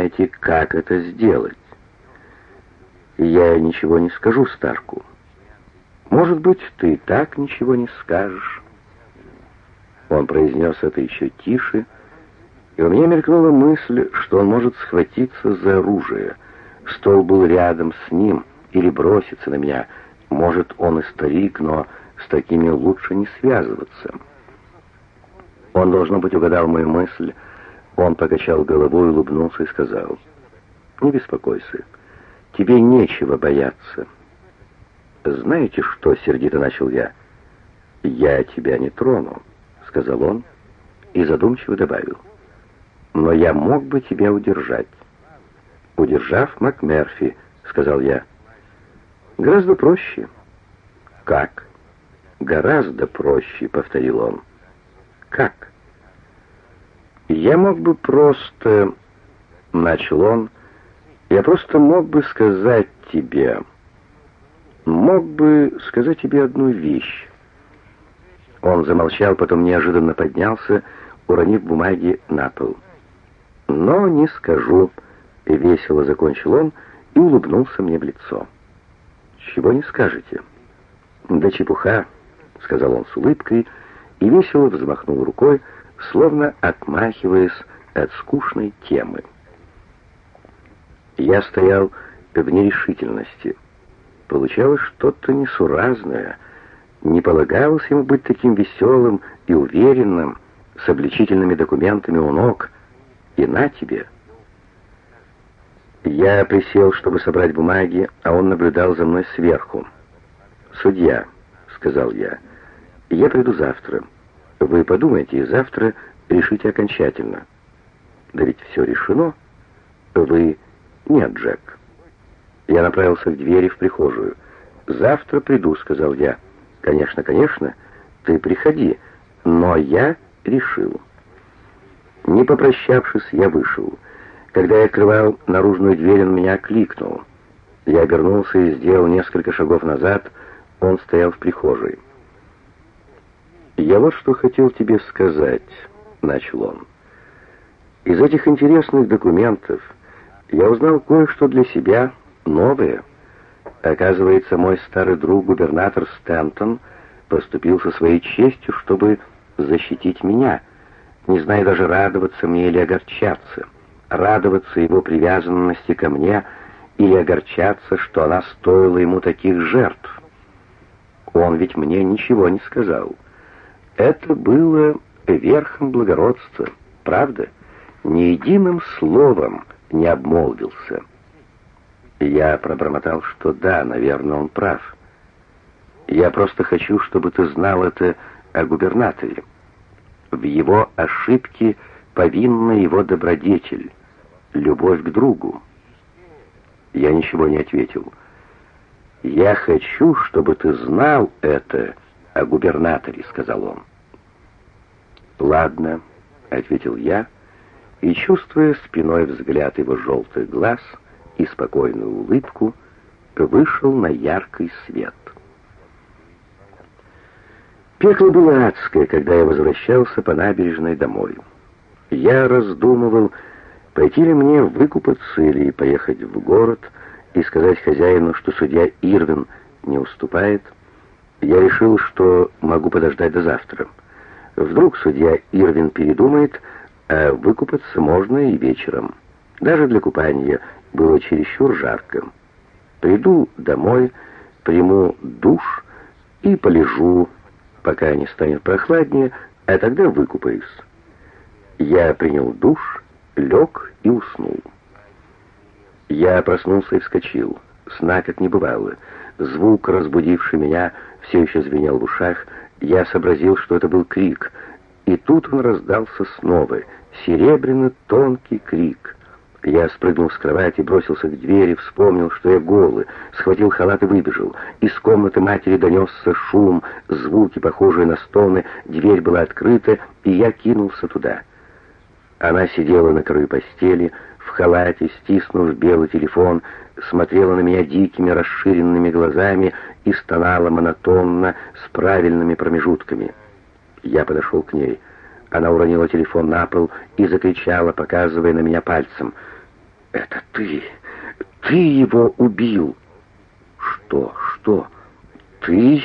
знаете, как это сделать. Я ничего не скажу Старку. Может быть, ты так ничего не скажешь. Он произнес это еще тише, и у меня мелькнула мысль, что он может схватиться за оружие. Стол был рядом с ним или броситься на меня. Может, он и старик, но с такими лучше не связываться. Он, должно быть, угадал мою мысль. Он покачал головой, улыбнулся и сказал, «Не беспокойся, тебе нечего бояться». «Знаете что?» — сердито начал я. «Я тебя не трону», — сказал он и задумчиво добавил. «Но я мог бы тебя удержать». «Удержав МакМерфи», — сказал я. «Гораздо проще». «Как?» «Гораздо проще», — повторил он. «Как?» «Я мог бы просто...» — начал он. «Я просто мог бы сказать тебе...» «Мог бы сказать тебе одну вещь». Он замолчал, потом неожиданно поднялся, уронив бумаги на пол. «Но не скажу», — весело закончил он и улыбнулся мне в лицо. «Чего не скажете?» «Да чепуха», — сказал он с улыбкой и весело взмахнул рукой, словно отмахиваясь от скучной темы. Я стоял в нерешительности. Получалось что-то несуразное. Не полагалось ему быть таким веселым и уверенным, с обличительными документами у ног. И на тебе. Я присел, чтобы собрать бумаги, а он наблюдал за мной сверху. «Судья», — сказал я, — «я приду завтра». Вы подумайте и завтра решите окончательно. Да ведь все решено. Вы... Нет, Джек. Я направился к двери в прихожую. «Завтра приду», — сказал я. «Конечно, конечно, ты приходи, но я решил». Не попрощавшись, я вышел. Когда я открывал наружную дверь, он меня кликнул. Я обернулся и сделал несколько шагов назад. Он стоял в прихожей. «Я вот что хотел тебе сказать», — начал он. «Из этих интересных документов я узнал кое-что для себя новое. Оказывается, мой старый друг, губернатор Стэнтон, поступил со своей честью, чтобы защитить меня, не зная даже радоваться мне или огорчаться, радоваться его привязанности ко мне или огорчаться, что она стоила ему таких жертв. Он ведь мне ничего не сказал». Это было верхом благородства, правда? Ни единым словом не обмолвился. Я пробормотал, что да, наверное, он прав. Я просто хочу, чтобы ты знал это о губернаторе. В его ошибке повинна его добродетель, любовь к другу. Я ничего не ответил. «Я хочу, чтобы ты знал это о губернаторе», — сказал он. «Ладно», — ответил я, и, чувствуя спиной взгляд его желтых глаз и спокойную улыбку, вышел на яркий свет. Пекло было адское, когда я возвращался по набережной домой. Я раздумывал, пойти ли мне выкупаться или поехать в город и сказать хозяину, что судья Ирвин не уступает. Я решил, что могу подождать до завтра. Вдруг судья Ирвин передумает, а выкупаться можно и вечером. Даже для купания было чересчур жарко. Приду домой, приму душ и полежу, пока не станет прохладнее, а тогда выкупаюсь. Я принял душ, лег и уснул. Я проснулся и вскочил. Сна как не бывало. Звук, разбудивший меня, все еще звенел в ушах, я сообразил, что это был крик, и тут он раздался снова, серебряный тонкий крик. Я спрыгнул с кровати, бросился к двери, вспомнил, что я голый, схватил халат и выбежал. Из комнаты матери донесся шум, звуки, похожие на стоны, дверь была открыта, и я кинулся туда. Она сидела на краю постели, в халате, стиснув белый телефон, смотрела на меня дикими расширенными глазами и стонала монотонно с правильными промежутками. Я подошел к ней. Она уронила телефон на пол и закричала, показывая на меня пальцем. «Это ты! Ты его убил!» «Что? Что? Ты